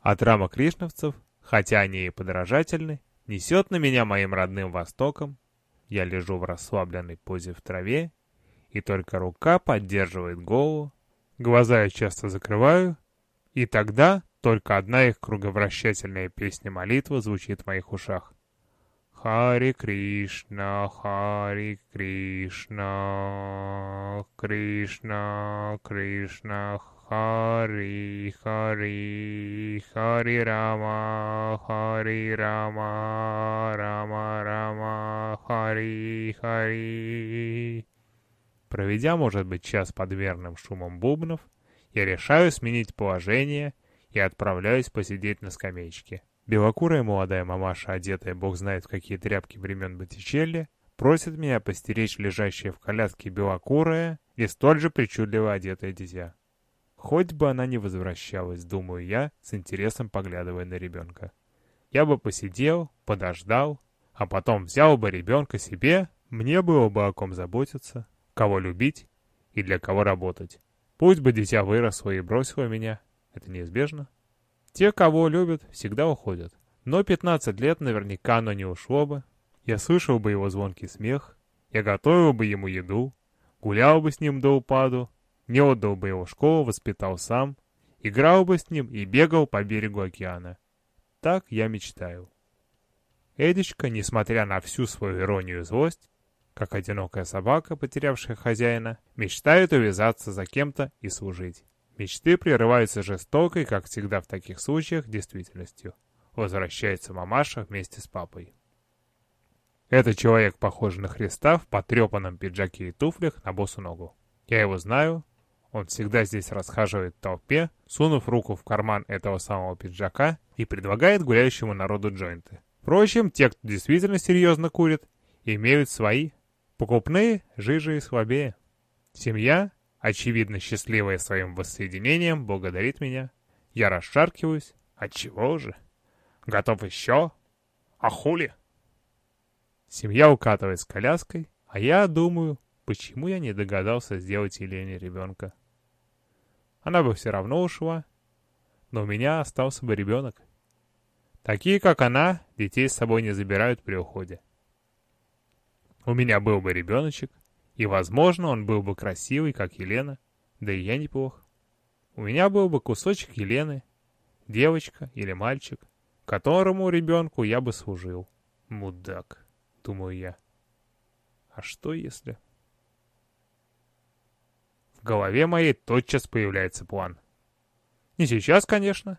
От рамок кришновцев, хотя они и подражательны, несет на меня моим родным востоком. Я лежу в расслабленной позе в траве, и только рука поддерживает голову. Глаза я часто закрываю, и тогда только одна их круговращательная песня-молитва звучит в моих ушах. Хари Кришна, Хари Кришна, Кришна, Кришна, Хари, Хари, Хари Рама, Хари Рама, Рама, Рама, Хари, Хари. Проведя, может быть, час под верным шумом бубнов, я решаю сменить положение и отправляюсь посидеть на скамеечке. Белокурая молодая мамаша, одетая бог знает в какие тряпки времен Боттичелли, просит меня постеречь лежащее в коляске белокурое и столь же причудливо одетое дитя. Хоть бы она не возвращалась, думаю я, с интересом поглядывая на ребенка. Я бы посидел, подождал, а потом взял бы ребенка себе, мне было бы о ком заботиться, кого любить и для кого работать. Пусть бы дитя выросло и бросило меня, это неизбежно. Те, кого любят, всегда уходят. Но 15 лет наверняка оно не ушло бы. Я слышал бы его звонкий смех, я готовил бы ему еду, гулял бы с ним до упаду, не отдал бы его школу, воспитал сам, играл бы с ним и бегал по берегу океана. Так я мечтаю. Эдичка, несмотря на всю свою иронию и злость, как одинокая собака, потерявшая хозяина, мечтает увязаться за кем-то и служить. Мечты прерываются жестокой, как всегда в таких случаях, действительностью. Возвращается мамаша вместе с папой. Этот человек похож на Христа в потрепанном пиджаке и туфлях на босу ногу. Я его знаю. Он всегда здесь расхаживает в толпе, сунув руку в карман этого самого пиджака и предлагает гуляющему народу джойнты. Впрочем, те, кто действительно серьезно курит, имеют свои Покупные, жиже и слабее. Семья, очевидно счастливая своим воссоединением, благодарит меня. Я расшаркиваюсь. Отчего же? Готов еще? А хули? Семья укатывает с коляской, а я думаю, почему я не догадался сделать Елене ребенка. Она бы все равно ушла, но у меня остался бы ребенок. Такие, как она, детей с собой не забирают при уходе. У меня был бы ребеночек, и, возможно, он был бы красивый, как Елена, да и я неплох. У меня был бы кусочек Елены, девочка или мальчик, которому ребенку я бы служил. Мудак, думаю я. А что если... Голове моей тотчас появляется план. Не сейчас, конечно.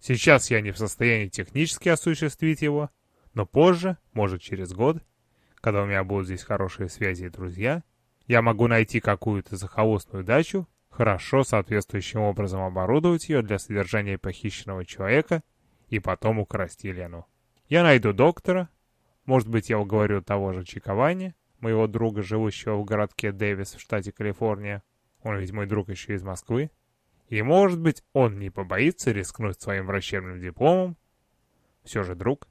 Сейчас я не в состоянии технически осуществить его, но позже, может через год, когда у меня будут здесь хорошие связи и друзья, я могу найти какую-то захолустную дачу, хорошо соответствующим образом оборудовать ее для содержания похищенного человека и потом украсть Елену. Я найду доктора, может быть, я уговорю того же Чиковани, моего друга, живущего в городке Дэвис в штате Калифорния. Он ведь мой друг еще из Москвы. И, может быть, он не побоится рискнуть своим врачебным дипломом. Все же друг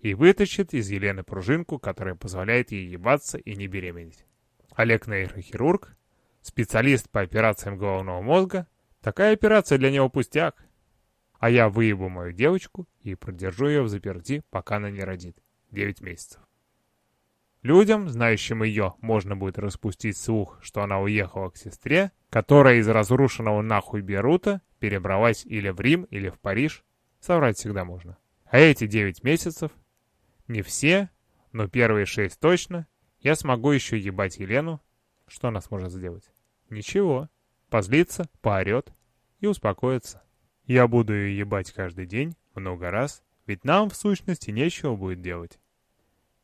и вытащит из Елены пружинку, которая позволяет ей ебаться и не беременеть. Олег нейрохирург, специалист по операциям головного мозга, такая операция для него пустяк. А я выебу мою девочку и продержу ее в заперти, пока она не родит. 9 месяцев. Людям, знающим ее, можно будет распустить слух, что она уехала к сестре, которая из разрушенного нахуй Берута перебралась или в Рим, или в Париж. Соврать всегда можно. А эти 9 месяцев не все, но первые шесть точно. Я смогу еще ебать Елену. Что она сможет сделать? Ничего. Позлится, поорет и успокоится. Я буду ее ебать каждый день, много раз, ведь нам, в сущности, нечего будет делать.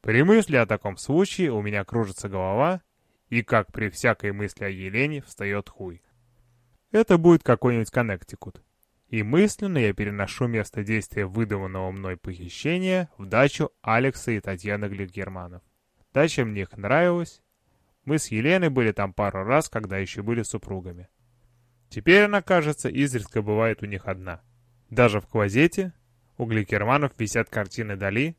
При мысли о таком случае у меня кружится голова, и как при всякой мысли о Елене встает хуй. Это будет какой-нибудь Коннектикут и мысленно я переношу место действия выдуманного мной похищения в дачу Алекса и Татьяны Гликгерманов. Дача мне их нравилась. Мы с Еленой были там пару раз, когда еще были супругами. Теперь она, кажется, изредка бывает у них одна. Даже в клозете у Гликерманов висят картины Дали,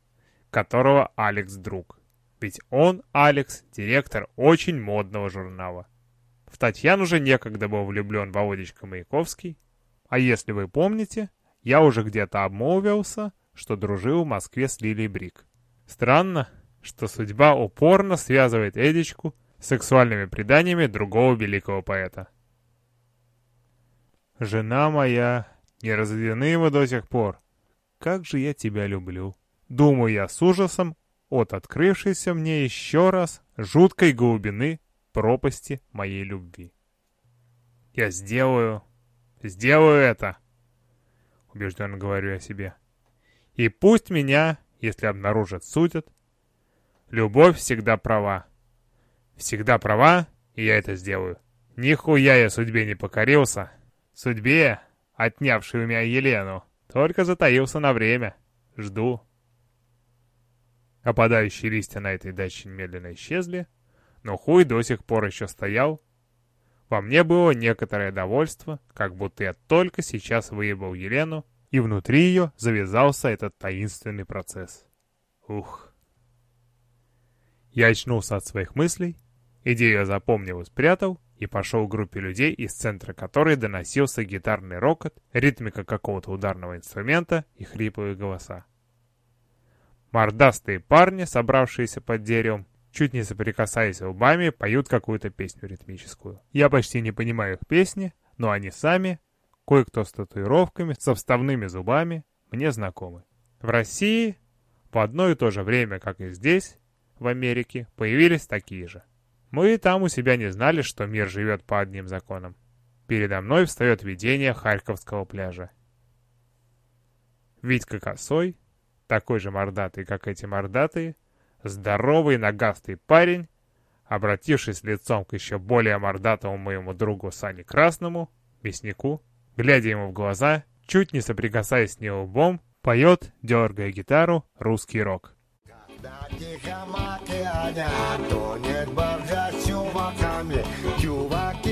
которого Алекс друг. Ведь он, Алекс, директор очень модного журнала. В Татьяну же некогда был влюблен Володечка Маяковский, а если вы помните, я уже где-то обмолвился, что дружил в Москве с Лилией Брик. Странно, что судьба упорно связывает Эдичку с сексуальными преданиями другого великого поэта. «Жена моя, не разведены мы до сих пор. Как же я тебя люблю!» Думаю я с ужасом от открывшейся мне еще раз жуткой глубины пропасти моей любви. «Я сделаю, сделаю это!» Убежденно говорю я себе. «И пусть меня, если обнаружат, судят, любовь всегда права. Всегда права, и я это сделаю. Нихуя я судьбе не покорился. Судьбе, отнявшей у меня Елену, только затаился на время. Жду». Опадающие листья на этой даче медленно исчезли, но хуй до сих пор еще стоял. Во мне было некоторое довольство, как будто я только сейчас выебал Елену, и внутри ее завязался этот таинственный процесс. Ух. Я очнулся от своих мыслей, идею запомнил и спрятал, и пошел к группе людей, из центра которой доносился гитарный рокот, ритмика какого-то ударного инструмента и хриплые голоса. Мордастые парни, собравшиеся под деревом, чуть не соприкасаясь лбами, поют какую-то песню ритмическую. Я почти не понимаю их песни, но они сами, кое-кто с татуировками, со вставными зубами, мне знакомы. В России в одно и то же время, как и здесь, в Америке, появились такие же. Мы и там у себя не знали, что мир живет по одним законам. Передо мной встает видение Харьковского пляжа. Витька Косой, такой же мордатый, как эти мордатые, здоровый нагастый парень, обратившись лицом к еще более мордатому моему другу Сане Красному, мяснику, глядя ему в глаза, чуть не соприкасаясь с ним лбом, поет, дергая гитару, русский рок. Когда тихомаки Аня тонет боржа чуваками, чуваки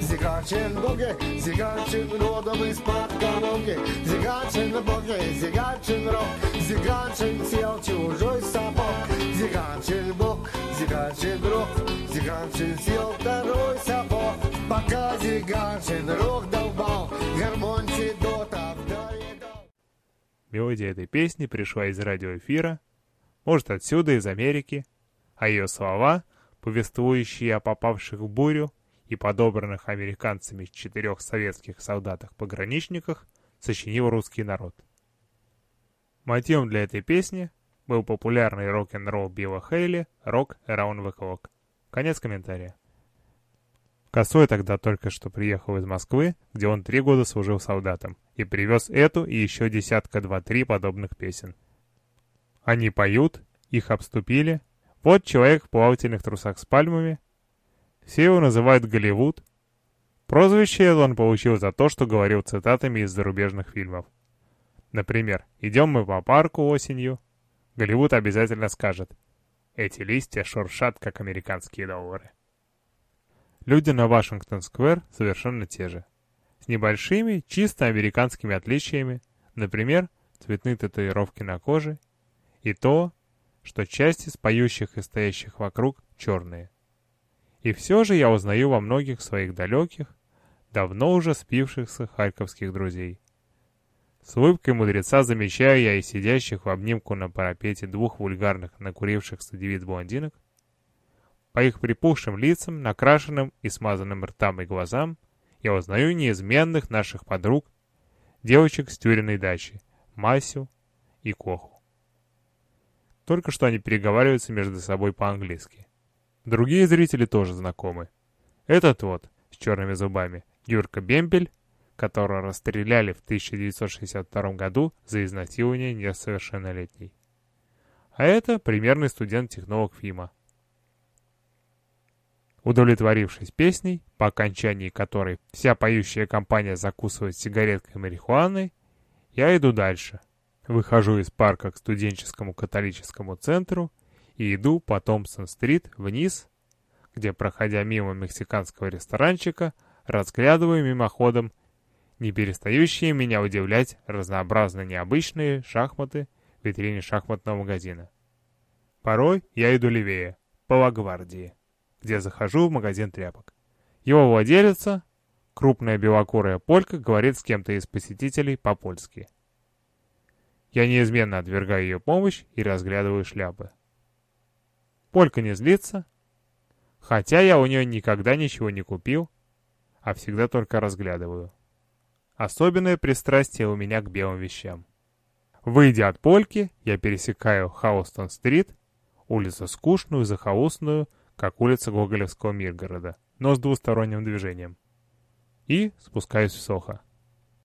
Зигачин буги, зигачин родом из-под Калуги, зигачин буги, зигачин рок, зигачин сел чужой сапог, зигачин бук, зигачин рок, зигачин сел второй сапог, пока зигачин рок долбал, гармончи дота Мелодия этой песни пришла из радиоэфира, может отсюда, из Америки, а ее слова, повествующие о попавших в бурю и подобранных американцами четырех советских солдатах-пограничниках, сочинил русский народ. Мотивом для этой песни был популярный рок-н-ролл Билла Хейли «Rock Around the Clock». Конец комментария. Косой тогда только что приехал из Москвы, где он три года служил солдатом, и привез эту и еще десятка два-три подобных песен. Они поют, их обступили. Вот человек в плавательных трусах с пальмами. Все его называют Голливуд. Прозвище он получил за то, что говорил цитатами из зарубежных фильмов. Например, идем мы по парку осенью. Голливуд обязательно скажет, эти листья шуршат, как американские доллары. Люди на Вашингтон-сквер совершенно те же. С небольшими, чисто американскими отличиями, например, цветные татуировки на коже и то, что часть из поющих и стоящих вокруг черные. И все же я узнаю во многих своих далеких, давно уже спившихся харьковских друзей. С улыбкой мудреца замечаю я и сидящих в обнимку на парапете двух вульгарных накурившихся девиц-блондинок. По их припухшим лицам, накрашенным и смазанным ртам и глазам я узнаю неизменных наших подруг, девочек с тюреной дачи, Масю и Коху. Только что они переговариваются между собой по-английски. Другие зрители тоже знакомы. Этот вот, с черными зубами, Юрка Бемпель, которого расстреляли в 1962 году за изнасилование несовершеннолетней. А это примерный студент-технолог ФИМа. Удовлетворившись песней, по окончании которой вся поющая компания закусывает сигареткой марихуаной, я иду дальше. Выхожу из парка к студенческому католическому центру и иду по Томпсон-стрит вниз, где, проходя мимо мексиканского ресторанчика, разглядываю мимоходом не перестающие меня удивлять разнообразно необычные шахматы в витрине шахматного магазина. Порой я иду левее, по Лагвардии, где захожу в магазин тряпок. Его владелица, крупная белокурая полька, говорит с кем-то из посетителей по-польски. Я неизменно отвергаю ее помощь и разглядываю шляпы. Полька не злится, хотя я у нее никогда ничего не купил, а всегда только разглядываю. Особенное пристрастие у меня к белым вещам. Выйдя от Польки, я пересекаю Хаустон-стрит, улицу скучную, захолустную, как улица Гоголевского Миргорода, но с двусторонним движением. И спускаюсь в Сохо.